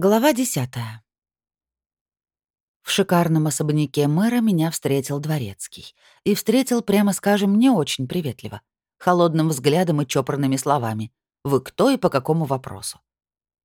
Глава десятая. В шикарном особняке мэра меня встретил дворецкий. И встретил, прямо скажем, не очень приветливо. Холодным взглядом и чопорными словами. «Вы кто и по какому вопросу?»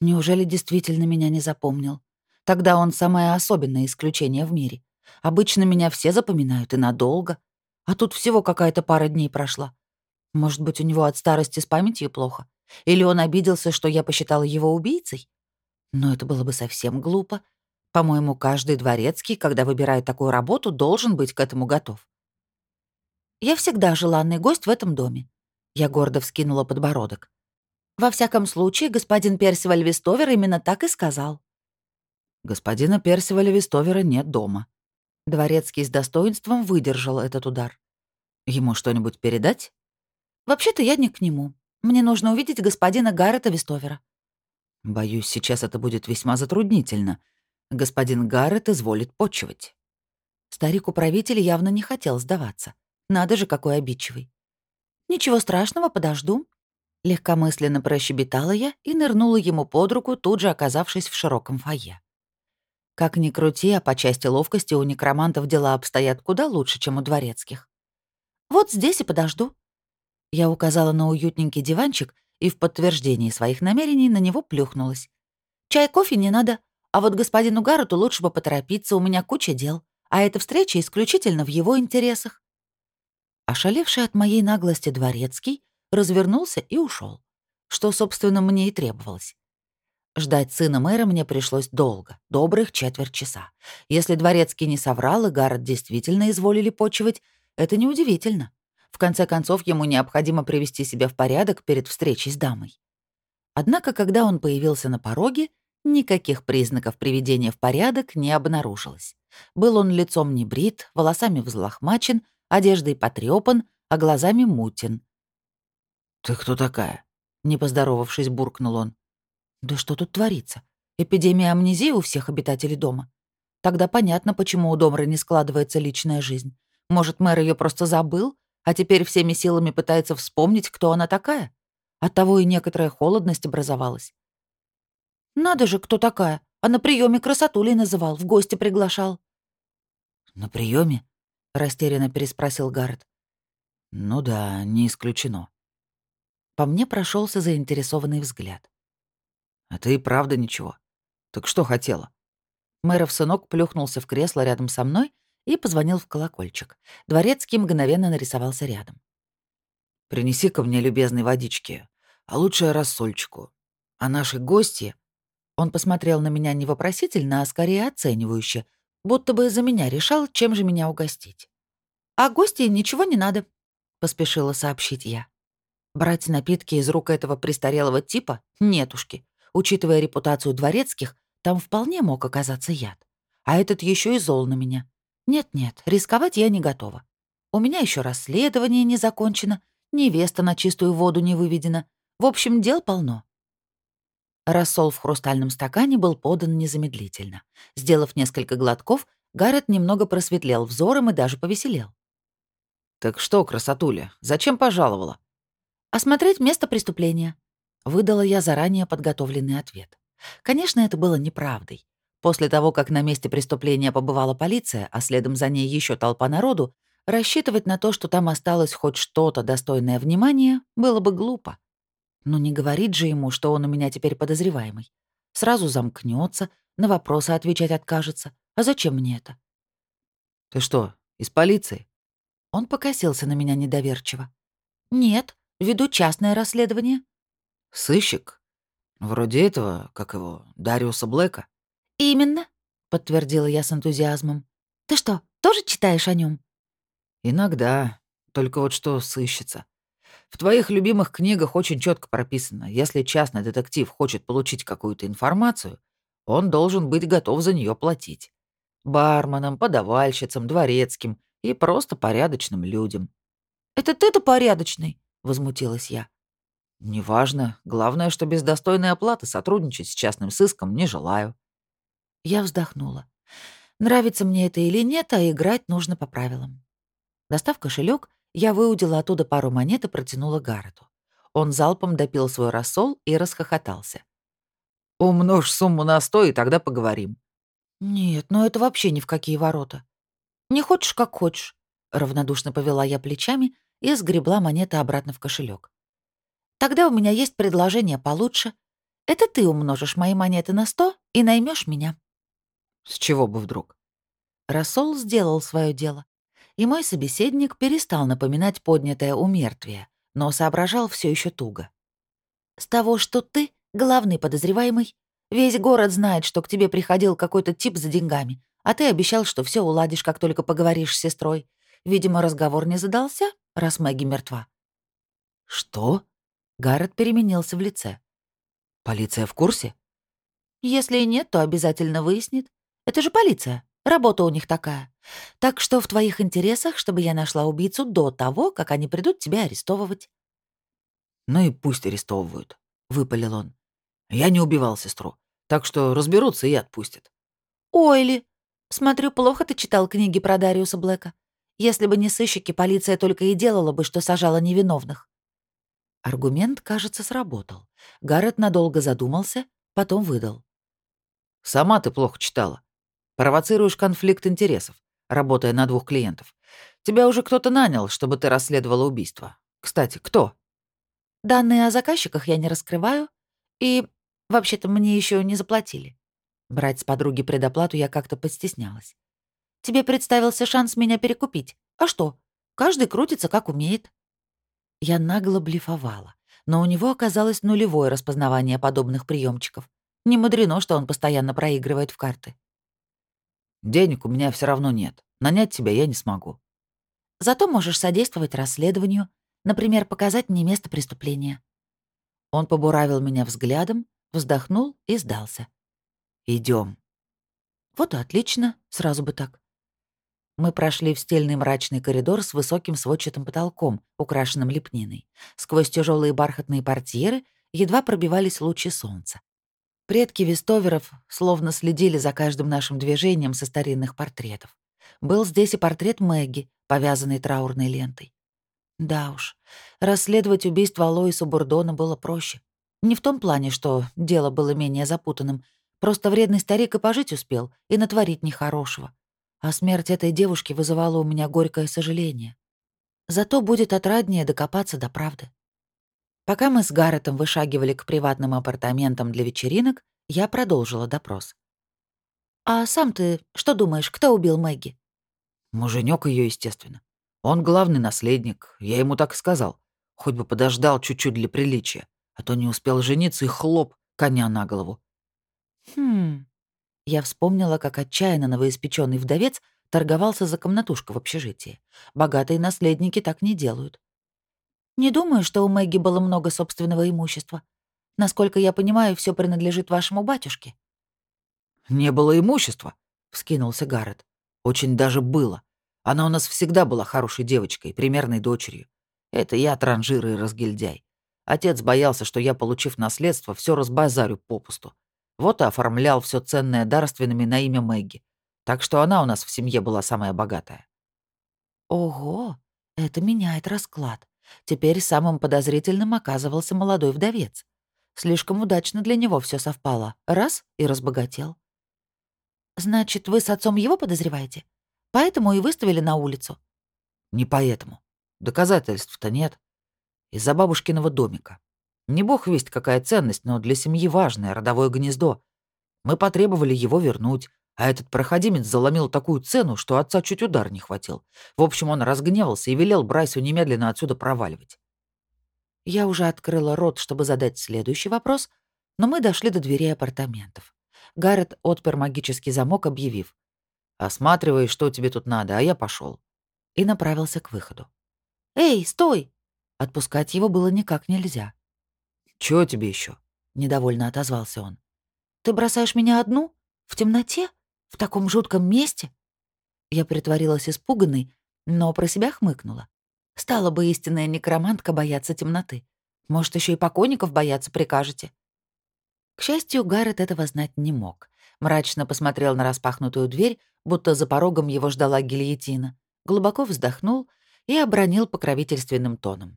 Неужели действительно меня не запомнил? Тогда он самое особенное исключение в мире. Обычно меня все запоминают и надолго. А тут всего какая-то пара дней прошла. Может быть, у него от старости с памятью плохо? Или он обиделся, что я посчитала его убийцей? Но это было бы совсем глупо. По-моему, каждый дворецкий, когда выбирает такую работу, должен быть к этому готов. Я всегда желанный гость в этом доме. Я гордо вскинула подбородок. Во всяком случае, господин Персиваль Вестовер именно так и сказал. Господина Персиваля Вестовера нет дома. Дворецкий с достоинством выдержал этот удар. Ему что-нибудь передать? Вообще-то я не к нему. Мне нужно увидеть господина Гаррета Вестовера. Боюсь, сейчас это будет весьма затруднительно. Господин Гаррет изволит почивать. Старик-управитель явно не хотел сдаваться. Надо же, какой обидчивый. «Ничего страшного, подожду». Легкомысленно прощебетала я и нырнула ему под руку, тут же оказавшись в широком фойе. Как ни крути, а по части ловкости у некромантов дела обстоят куда лучше, чем у дворецких. «Вот здесь и подожду». Я указала на уютненький диванчик и в подтверждении своих намерений на него плюхнулась. «Чай, кофе не надо, а вот господину Гаррету лучше бы поторопиться, у меня куча дел, а эта встреча исключительно в его интересах». Ошалевший от моей наглости дворецкий развернулся и ушел, что, собственно, мне и требовалось. Ждать сына мэра мне пришлось долго, добрых четверть часа. Если дворецкий не соврал, и Гаррет действительно изволили почивать, это неудивительно. В конце концов, ему необходимо привести себя в порядок перед встречей с дамой. Однако, когда он появился на пороге, никаких признаков приведения в порядок не обнаружилось. Был он лицом не брит, волосами взлохмачен, одеждой потрепан, а глазами мутен. «Ты кто такая?» — не поздоровавшись, буркнул он. «Да что тут творится? Эпидемия амнезии у всех обитателей дома? Тогда понятно, почему у Домры не складывается личная жизнь. Может, мэр ее просто забыл, а теперь всеми силами пытается вспомнить, кто она такая. Оттого и некоторая холодность образовалась. «Надо же, кто такая? А на приеме красотулей называл, в гости приглашал». «На приеме? растерянно переспросил Гаррет. «Ну да, не исключено». По мне прошелся заинтересованный взгляд. «А ты и правда ничего. Так что хотела?» Мэров сынок плюхнулся в кресло рядом со мной и позвонил в колокольчик. Дворецкий мгновенно нарисовался рядом. принеси ко мне любезной водички, а лучше рассольчику. А наши гости...» Он посмотрел на меня не вопросительно, а скорее оценивающе, будто бы за меня решал, чем же меня угостить. «А гости ничего не надо», — поспешила сообщить я. Брать напитки из рук этого престарелого типа — нетушки. Учитывая репутацию дворецких, там вполне мог оказаться яд. А этот еще и зол на меня. Нет-нет, рисковать я не готова. У меня еще расследование не закончено, невеста на чистую воду не выведена. В общем, дел полно. Рассол в хрустальном стакане был подан незамедлительно. Сделав несколько глотков, Гаррет немного просветлел взором и даже повеселел. «Так что, красотуля, зачем пожаловала?» «Осмотреть место преступления», — выдала я заранее подготовленный ответ. Конечно, это было неправдой. После того, как на месте преступления побывала полиция, а следом за ней еще толпа народу, рассчитывать на то, что там осталось хоть что-то достойное внимания, было бы глупо. Но не говорит же ему, что он у меня теперь подозреваемый. Сразу замкнется, на вопросы отвечать откажется. А зачем мне это? «Ты что, из полиции?» Он покосился на меня недоверчиво. «Нет, веду частное расследование». «Сыщик? Вроде этого, как его, Дариуса Блэка?» «Именно», — подтвердила я с энтузиазмом. «Ты что, тоже читаешь о нем? «Иногда. Только вот что сыщется. В твоих любимых книгах очень четко прописано, если частный детектив хочет получить какую-то информацию, он должен быть готов за нее платить. Барменам, подавальщицам, дворецким и просто порядочным людям. «Это ты-то порядочный?» — возмутилась я. «Неважно. Главное, что без достойной оплаты сотрудничать с частным сыском не желаю». Я вздохнула. Нравится мне это или нет, а играть нужно по правилам. Достав кошелек, я выудила оттуда пару монет и протянула Гаррету. Он залпом допил свой рассол и расхохотался. Умножь сумму на сто, и тогда поговорим. Нет, ну это вообще ни в какие ворота. Не хочешь, как хочешь. Равнодушно повела я плечами и сгребла монеты обратно в кошелек. Тогда у меня есть предложение получше. Это ты умножишь мои монеты на сто и наймешь меня. С чего бы вдруг? Рассол сделал свое дело, и мой собеседник перестал напоминать поднятое умертвие, но соображал все еще туго. «С того, что ты главный подозреваемый, весь город знает, что к тебе приходил какой-то тип за деньгами, а ты обещал, что все уладишь, как только поговоришь с сестрой. Видимо, разговор не задался, раз Мэгги мертва». «Что?» Гаррет переменился в лице. «Полиция в курсе?» «Если нет, то обязательно выяснит. Это же полиция. Работа у них такая. Так что в твоих интересах, чтобы я нашла убийцу до того, как они придут тебя арестовывать». «Ну и пусть арестовывают», — выпалил он. «Я не убивал сестру, так что разберутся и отпустят». «Ойли, смотрю, плохо ты читал книги про Дариуса Блэка. Если бы не сыщики, полиция только и делала бы, что сажала невиновных». Аргумент, кажется, сработал. Гаррет надолго задумался, потом выдал. «Сама ты плохо читала. Провоцируешь конфликт интересов, работая на двух клиентов. Тебя уже кто-то нанял, чтобы ты расследовала убийство. Кстати, кто? Данные о заказчиках я не раскрываю. И, вообще-то, мне еще не заплатили. Брать с подруги предоплату я как-то подстеснялась. Тебе представился шанс меня перекупить. А что? Каждый крутится, как умеет. Я нагло блефовала, но у него оказалось нулевое распознавание подобных приемчиков. Не мудрено, что он постоянно проигрывает в карты. Денег у меня все равно нет. Нанять тебя я не смогу. Зато можешь содействовать расследованию, например, показать мне место преступления. Он побуравил меня взглядом, вздохнул и сдался. Идем. Вот и отлично, сразу бы так. Мы прошли в стельный мрачный коридор с высоким сводчатым потолком, украшенным лепниной. Сквозь тяжелые бархатные портьеры едва пробивались лучи солнца. Предки Вестоверов словно следили за каждым нашим движением со старинных портретов. Был здесь и портрет Мэгги, повязанный траурной лентой. Да уж, расследовать убийство Алоиса Бурдона было проще. Не в том плане, что дело было менее запутанным, просто вредный старик и пожить успел, и натворить нехорошего. А смерть этой девушки вызывала у меня горькое сожаление. Зато будет отраднее докопаться до правды. Пока мы с Гарретом вышагивали к приватным апартаментам для вечеринок, я продолжила допрос. «А сам ты что думаешь, кто убил Мэгги?» Муженек ее, естественно. Он главный наследник, я ему так и сказал. Хоть бы подождал чуть-чуть для приличия, а то не успел жениться и хлоп, коня на голову. Хм. Я вспомнила, как отчаянно новоиспеченный вдовец торговался за комнатушку в общежитии. Богатые наследники так не делают. Не думаю, что у Мэгги было много собственного имущества. Насколько я понимаю, все принадлежит вашему батюшке». «Не было имущества», — вскинулся Гаррет. «Очень даже было. Она у нас всегда была хорошей девочкой, примерной дочерью. Это я транжир и разгильдяй. Отец боялся, что я, получив наследство, все разбазарю попусту. Вот и оформлял все ценное дарственными на имя Мэгги. Так что она у нас в семье была самая богатая». «Ого, это меняет расклад. Теперь самым подозрительным оказывался молодой вдовец. Слишком удачно для него все совпало. Раз — и разбогател. «Значит, вы с отцом его подозреваете? Поэтому и выставили на улицу?» «Не поэтому. Доказательств-то нет. Из-за бабушкиного домика. Не бог весть, какая ценность, но для семьи важное, родовое гнездо. Мы потребовали его вернуть, а этот проходимец заломил такую цену, что отца чуть удар не хватил. В общем, он разгневался и велел Брайсу немедленно отсюда проваливать. Я уже открыла рот, чтобы задать следующий вопрос, но мы дошли до дверей апартаментов. Гаррет отпер магический замок, объявив. «Осматривай, что тебе тут надо, а я пошел. И направился к выходу. «Эй, стой!» Отпускать его было никак нельзя. «Чего тебе еще? недовольно отозвался он. «Ты бросаешь меня одну? В темноте?» В таком жутком месте? Я притворилась испуганной, но про себя хмыкнула. Стала бы истинная некромантка бояться темноты. Может, еще и покойников бояться прикажете? К счастью, Гаррет этого знать не мог. Мрачно посмотрел на распахнутую дверь, будто за порогом его ждала гильотина. Глубоко вздохнул и обронил покровительственным тоном.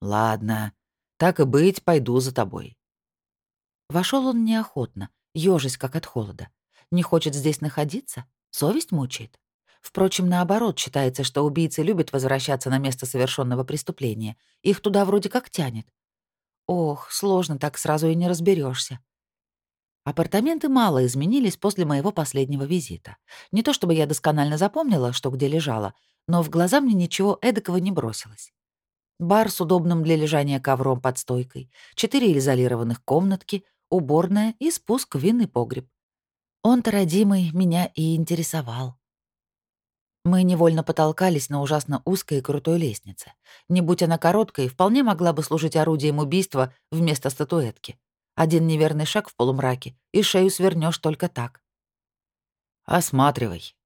«Ладно, так и быть, пойду за тобой». Вошел он неохотно, ежась как от холода. Не хочет здесь находиться? Совесть мучает? Впрочем, наоборот, считается, что убийцы любят возвращаться на место совершенного преступления. Их туда вроде как тянет. Ох, сложно так сразу и не разберешься. Апартаменты мало изменились после моего последнего визита. Не то чтобы я досконально запомнила, что где лежала, но в глаза мне ничего эдакого не бросилось. Бар с удобным для лежания ковром под стойкой, четыре изолированных комнатки, уборная и спуск в винный погреб. Он-то, родимый, меня и интересовал. Мы невольно потолкались на ужасно узкой и крутой лестнице. Не будь она короткой, вполне могла бы служить орудием убийства вместо статуэтки. Один неверный шаг в полумраке, и шею свернешь только так. «Осматривай».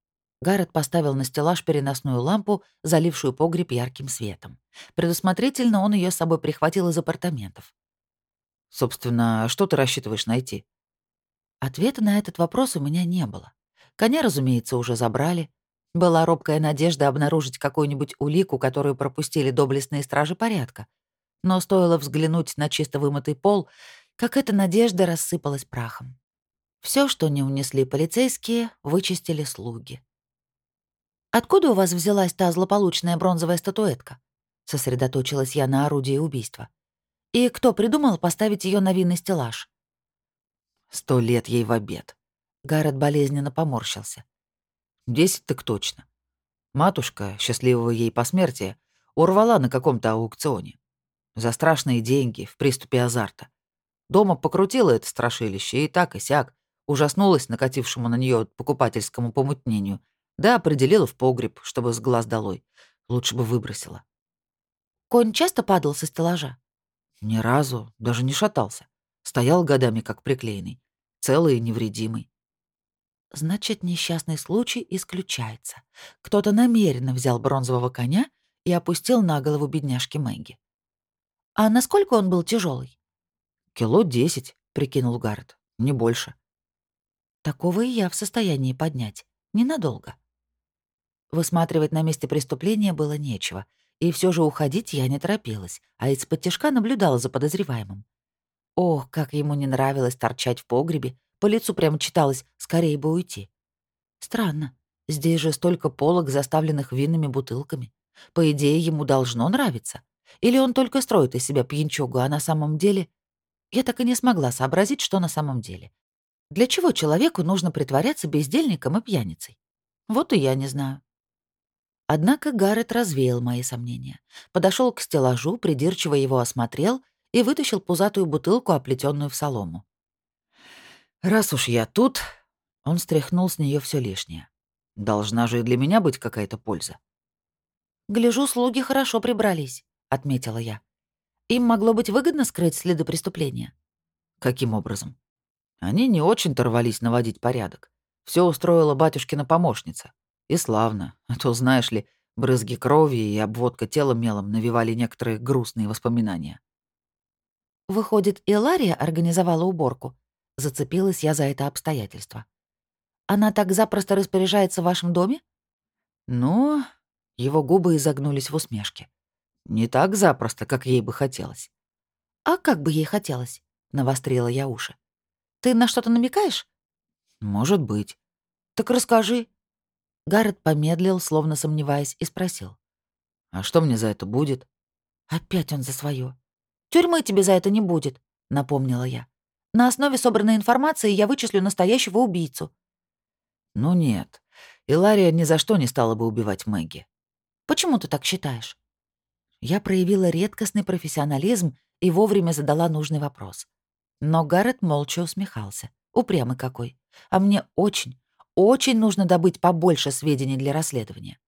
Гаррет поставил на стеллаж переносную лампу, залившую погреб ярким светом. Предусмотрительно он ее с собой прихватил из апартаментов. «Собственно, что ты рассчитываешь найти?» Ответа на этот вопрос у меня не было. Коня, разумеется, уже забрали. Была робкая надежда обнаружить какую-нибудь улику, которую пропустили доблестные стражи порядка. Но стоило взглянуть на чисто вымытый пол, как эта надежда рассыпалась прахом. Все, что не унесли полицейские, вычистили слуги. «Откуда у вас взялась та злополучная бронзовая статуэтка?» — сосредоточилась я на орудии убийства. «И кто придумал поставить ее на винный стеллаж?» «Сто лет ей в обед». Гаррет болезненно поморщился. «Десять так точно. Матушка, счастливого ей посмертия, урвала на каком-то аукционе. За страшные деньги, в приступе азарта. Дома покрутила это страшилище и так и сяк, ужаснулась накатившему на нее покупательскому помутнению, да определила в погреб, чтобы с глаз долой. Лучше бы выбросила. Конь часто падал со стеллажа? Ни разу, даже не шатался. Стоял годами как приклеенный, целый и невредимый. Значит, несчастный случай исключается. Кто-то намеренно взял бронзового коня и опустил на голову бедняжки Мэгги. А насколько он был тяжелый? «Кило десять», — прикинул Гаррет. «Не больше». Такого и я в состоянии поднять. Ненадолго. Высматривать на месте преступления было нечего, и все же уходить я не торопилась, а из-под тяжка наблюдала за подозреваемым. Ох, как ему не нравилось торчать в погребе, по лицу прямо читалось «скорее бы уйти». Странно, здесь же столько полок, заставленных винными бутылками. По идее, ему должно нравиться. Или он только строит из себя пьянчугу, а на самом деле я так и не смогла сообразить, что на самом деле. Для чего человеку нужно притворяться бездельником и пьяницей? Вот и я не знаю. Однако Гаррет развеял мои сомнения. Подошел к стеллажу, придирчиво его осмотрел и вытащил пузатую бутылку, оплетенную в солому. «Раз уж я тут...» Он стряхнул с нее все лишнее. «Должна же и для меня быть какая-то польза». «Гляжу, слуги хорошо прибрались», — отметила я. Им могло быть выгодно скрыть следы преступления. Каким образом? Они не очень-то рвались наводить порядок. Все устроила батюшкина помощница. И славно, а то, знаешь ли, брызги крови и обводка тела мелом навевали некоторые грустные воспоминания. Выходит, и Лария организовала уборку. Зацепилась я за это обстоятельство. Она так запросто распоряжается в вашем доме? Ну, его губы изогнулись в усмешке. Не так запросто, как ей бы хотелось. «А как бы ей хотелось?» — навострила я уши. «Ты на что-то намекаешь?» «Может быть». «Так расскажи». Гаррет помедлил, словно сомневаясь, и спросил. «А что мне за это будет?» Опять он за свое. «Тюрьмы тебе за это не будет», — напомнила я. «На основе собранной информации я вычислю настоящего убийцу». «Ну нет, Илария ни за что не стала бы убивать Мэгги». «Почему ты так считаешь?» Я проявила редкостный профессионализм и вовремя задала нужный вопрос. Но Гаррет молча усмехался. Упрямый какой. А мне очень, очень нужно добыть побольше сведений для расследования.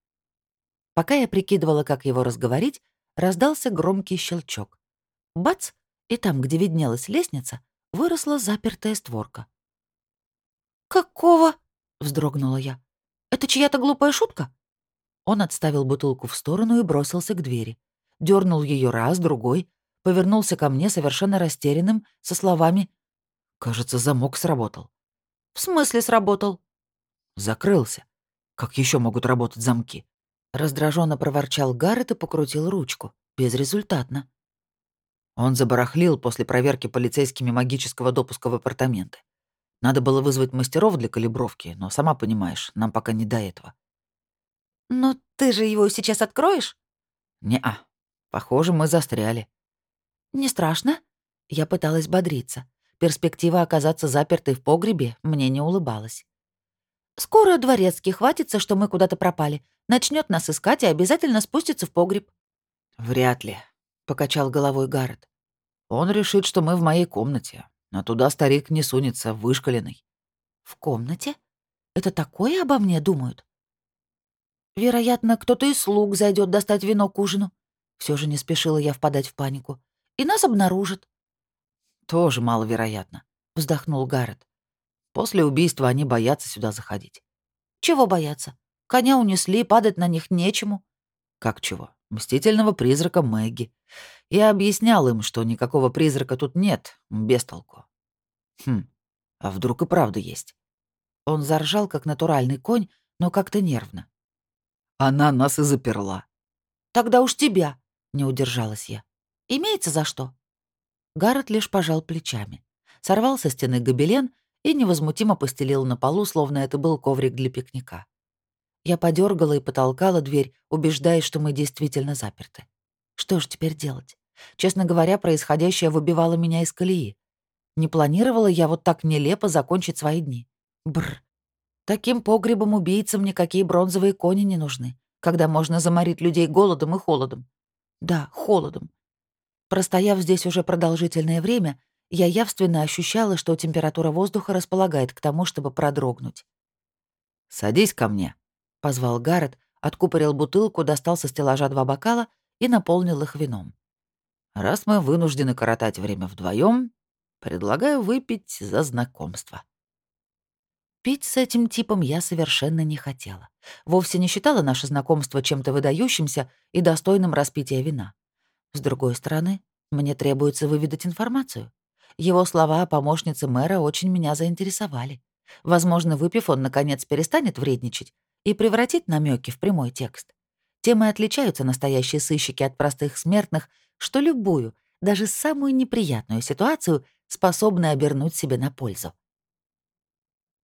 Пока я прикидывала, как его разговорить, раздался громкий щелчок. Бац! И там, где виднелась лестница, выросла запертая створка. «Какого?» — вздрогнула я. «Это чья-то глупая шутка?» Он отставил бутылку в сторону и бросился к двери дернул ее раз, другой, повернулся ко мне совершенно растерянным, со словами «Кажется, замок сработал». «В смысле сработал?» «Закрылся. Как еще могут работать замки?» Раздраженно проворчал Гаррет и покрутил ручку. Безрезультатно. Он забарахлил после проверки полицейскими магического допуска в апартаменты. Надо было вызвать мастеров для калибровки, но, сама понимаешь, нам пока не до этого. «Но ты же его сейчас откроешь?» «Не-а. Похоже, мы застряли». «Не страшно?» Я пыталась бодриться. Перспектива оказаться запертой в погребе мне не улыбалась. «Скоро дворецкий хватится, что мы куда-то пропали. Начнет нас искать и обязательно спустится в погреб». «Вряд ли», — покачал головой Гаррет. «Он решит, что мы в моей комнате, а туда старик не сунется, вышкаленный». «В комнате? Это такое обо мне думают?» «Вероятно, кто-то из слуг зайдет достать вино к ужину». Все же не спешила я впадать в панику. «И нас обнаружат». «Тоже маловероятно», — вздохнул Гаррет. «После убийства они боятся сюда заходить». «Чего бояться? Коня унесли, падать на них нечему». «Как чего? Мстительного призрака Мэгги. Я объяснял им, что никакого призрака тут нет, без толку. Хм, а вдруг и правда есть?» Он заржал, как натуральный конь, но как-то нервно. Она нас и заперла. Тогда уж тебя, не удержалась я. Имеется за что? Гаррет лишь пожал плечами, сорвал со стены гобелен и невозмутимо постелил на полу, словно это был коврик для пикника. Я подергала и потолкала дверь, убеждаясь, что мы действительно заперты. Что же теперь делать? Честно говоря, происходящее выбивало меня из колеи. Не планировала я вот так нелепо закончить свои дни. Бр. Таким погребом убийцам никакие бронзовые кони не нужны, когда можно заморить людей голодом и холодом. Да, холодом. Простояв здесь уже продолжительное время, я явственно ощущала, что температура воздуха располагает к тому, чтобы продрогнуть. «Садись ко мне», — позвал Гаррет, откупорил бутылку, достал со стеллажа два бокала и наполнил их вином. «Раз мы вынуждены коротать время вдвоем, предлагаю выпить за знакомство». Пить с этим типом я совершенно не хотела. Вовсе не считала наше знакомство чем-то выдающимся и достойным распития вина. С другой стороны, мне требуется выведать информацию. Его слова о помощнице мэра очень меня заинтересовали. Возможно, выпив, он, наконец, перестанет вредничать и превратит намеки в прямой текст. Тем и отличаются настоящие сыщики от простых смертных, что любую, даже самую неприятную ситуацию способны обернуть себе на пользу.